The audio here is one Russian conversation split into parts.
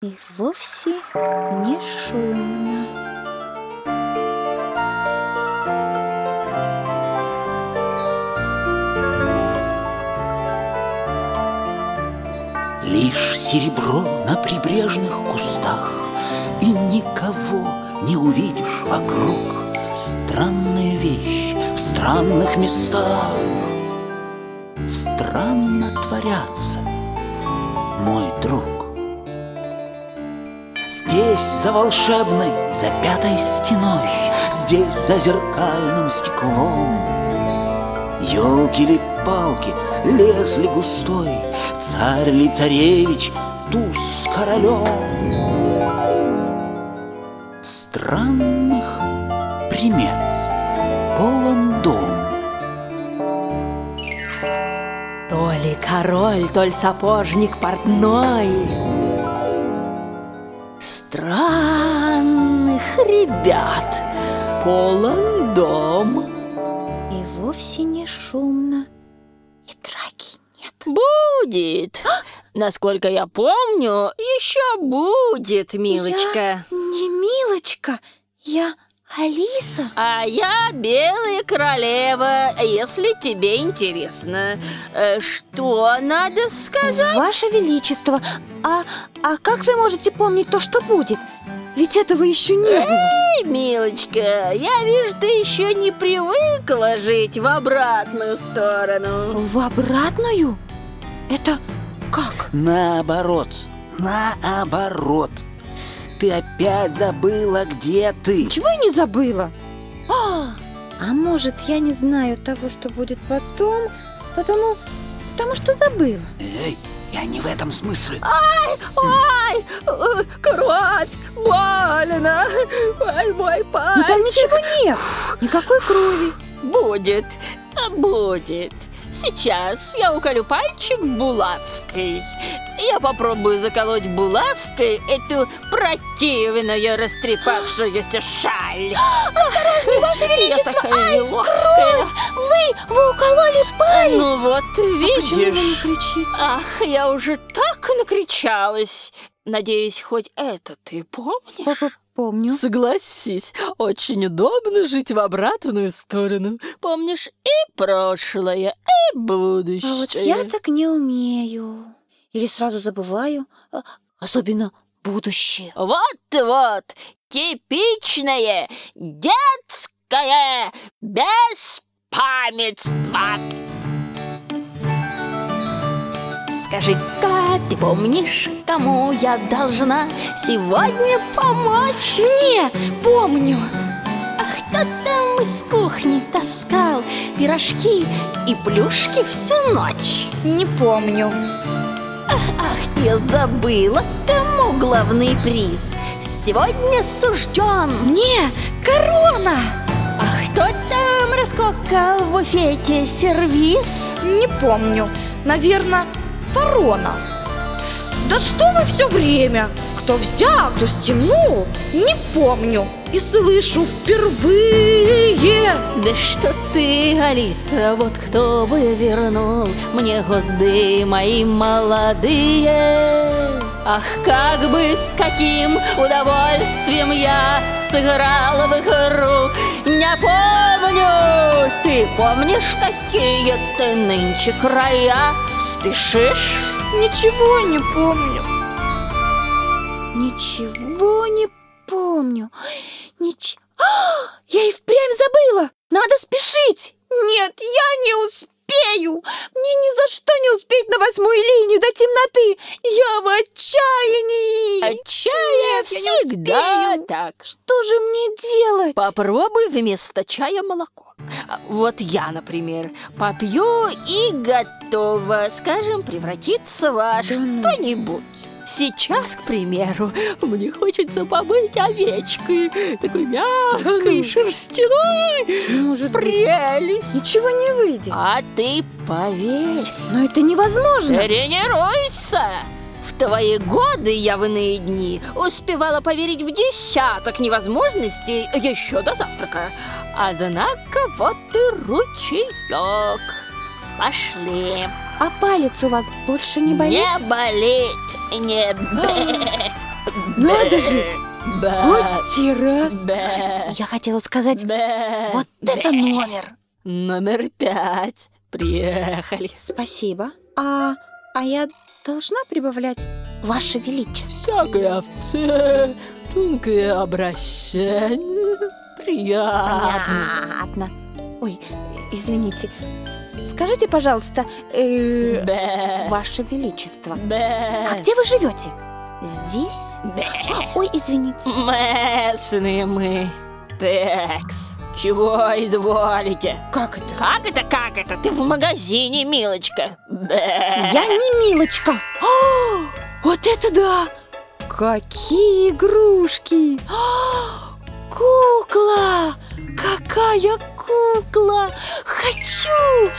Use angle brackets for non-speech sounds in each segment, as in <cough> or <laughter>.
и вовсе не шумно. Лишь серебро на прибрежных кустах И никого не увидишь вокруг. Странная вещь в странных местах. Странно творятся, мой друг Здесь за волшебной, за пятой стеной Здесь за зеркальным стеклом Елки ли палки, лес ли густой Царь ли царевич, туз королем. Странных примет полон дом. То ли король, то ли сапожник портной Странных ребят. Полон дом. И вовсе не шумно, и драки нет. Будет. Насколько я помню, еще будет, милочка. Я не Милочка, я Алиса. А я Белая Королева, если тебе интересно Э, Что надо сказать? Ваше Величество, а, а как вы можете помнить то, что будет? Ведь этого еще не было. Эй, милочка, я вижу, ты еще не привыкла жить в обратную сторону В обратную? Это как? Наоборот, наоборот Ты опять забыла, где ты? Чего я не забыла? А, а может, я не знаю того, что будет потом, потому, потому что забыла. Эй, я не в этом смысле. Ай, э, кровь, больно Ай, мой Но пальчик. там ничего нет, никакой крови. Будет, а будет Сейчас я уколю пальчик булавкой. Я попробую заколоть булавкой эту противную растрепавшуюся шаль. <gasps> Осторожней, <gasps> Ваше Я такая неловкая Вы, вы укололи палец. Ну вот, А почему вы не видишь? кричите? Ах, я уже так накричалась. Надеюсь, хоть это ты помнишь? Помню. Согласись, очень удобно жить в обратную сторону. Помнишь и прошлое, и будущее. А вот я так не умею. Или сразу забываю, а, особенно будущее. Вот-вот, типичное детское беспамятство. Скажи-ка, ты помнишь, кому я должна сегодня помочь? Не, помню. А кто там из кухни таскал пирожки и плюшки всю ночь? Не помню. Ах, ты забыла, кому главный приз сегодня сужден? Не, корона. А кто там раскокал в буфете сервис? Не помню. Наверное, ворона. Да что вы все время? Кто взял, кто стянул? Не помню. И слышу впервые. Да что ты, Алиса, вот кто бы вернул мне годы мои молодые. Ах, как бы с каким удовольствием я сыграла в игру, не помню. Ты помнишь, какие ты нынче края спешишь? Ничего не помню. Ничего не помню. Нич... А, я и впрямь забыла. Надо спешить. Нет, я не успею. Мне ни за что не успеть на восьмую линию до темноты. Я в отчаянии. Отчаяние всегда успею. так. Что же мне делать? Попробуй вместо чая молоко. А, Вот я, например, попью и готова, скажем, превратиться во Да что-нибудь. Сейчас, к примеру, мне хочется побыть овечкой, такой мягкой, шерстяной. Может Прелесть! ничего не выйдет. А ты поверь, Но это невозможно. тренируйся! Твои годы я в иные дни успевала поверить в десяток невозможностей еще до завтрака. Однако вот и ручеек. Пошли. А палец у вас больше не болит? Не болит, не б- Надо же! Бэ. Вот террас! Бэ. Я хотела сказать, Бэ. вот это номер! Номер пять. Приехали. Спасибо. А, а я должна прибавлять Ваше Величество? Всякой овце, тонкое обращение. Приятно. Понятно. Ой, извините. Скажите, пожалуйста, э, Бэ. Ваше Величество, Бэ. а где вы живете? Здесь? Бэ. Ой, извините. Местные мы. Текс. Чего изволите? Как это? Как это, как это? Ты в магазине, милочка. Я не Милочка. О, вот это да! Какие игрушки! А, Кукла! Какая кукла! Хочу!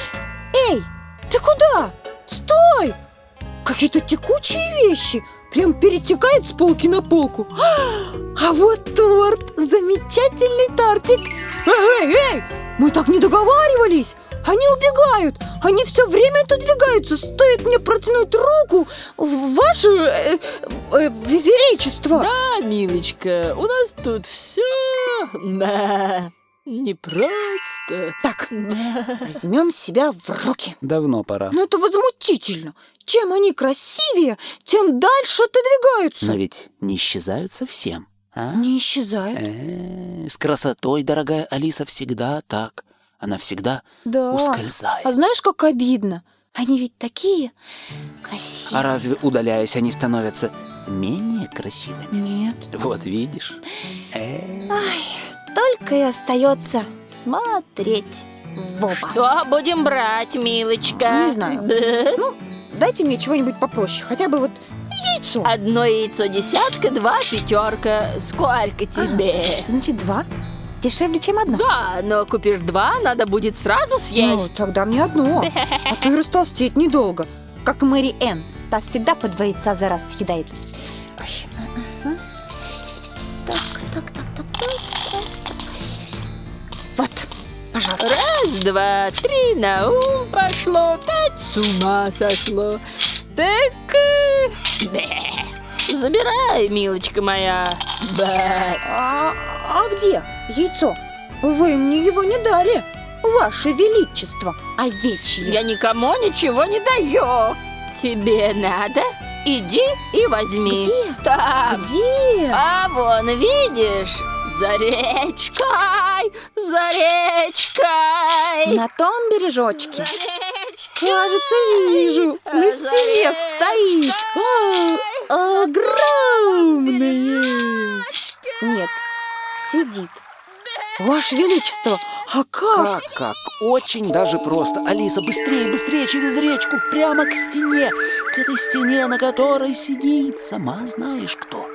Эй, ты куда? Стой! Какие-то текучие вещи! Прям перетекает с полки на полку. А вот торт! Замечательный тортик! Эй, эй, эй! Мы так не договаривались! Они убегают! Они все время тут двигаются! Стоит мне протянуть руку! Ваше э, э, величество! Да, милочка, у нас тут все да, непросто. Так, Да. возьмем себя в руки. Давно пора. Ну это возмутительно. Чем они красивее, тем дальше отодвигаются. Но ведь не исчезают совсем. А? Не исчезают. Э, С красотой, дорогая Алиса, всегда так. Она всегда Да. ускользает. А знаешь, как обидно? Они ведь такие А красивые. разве, удаляясь, они становятся менее красивыми? Нет. Вот видишь. Э, Только и остается смотреть в оба. Что будем брать, милочка? Не знаю. Да. <laughs> Ну, дайте мне чего-нибудь попроще. Хотя бы вот яйцо. Одно яйцо десятка, два пятерка. Сколько тебе? Значит, два дешевле, чем одно. Да, но купишь два, надо будет сразу Ну, съесть. тогда мне одно. А и растолстеть недолго. Как Мэри Энн. Та всегда по два яйца за раз съедает. Ой, ага. Так, так, так, так, так, так. Вот, пожалуйста. Раз, два, три, на ум пошло, пять с ума сошло. Так. Забирай, милочка моя. А, а где яйцо? Вы мне его не дали. Ваше Величество, овечье. Я никому ничего не даю. Тебе надо? Иди и возьми. Где? Там. Где? А вон, видишь? За речкой, за речкой. На том бережочке. За речкой. Кажется, вижу. На стене стоит. О, огромное. Нет, сидит. Ваше Величество, а как? Как, как? Очень даже просто. Алиса, быстрее, быстрее через речку, прямо к стене. К этой стене, на которой сидит, сама знаешь кто.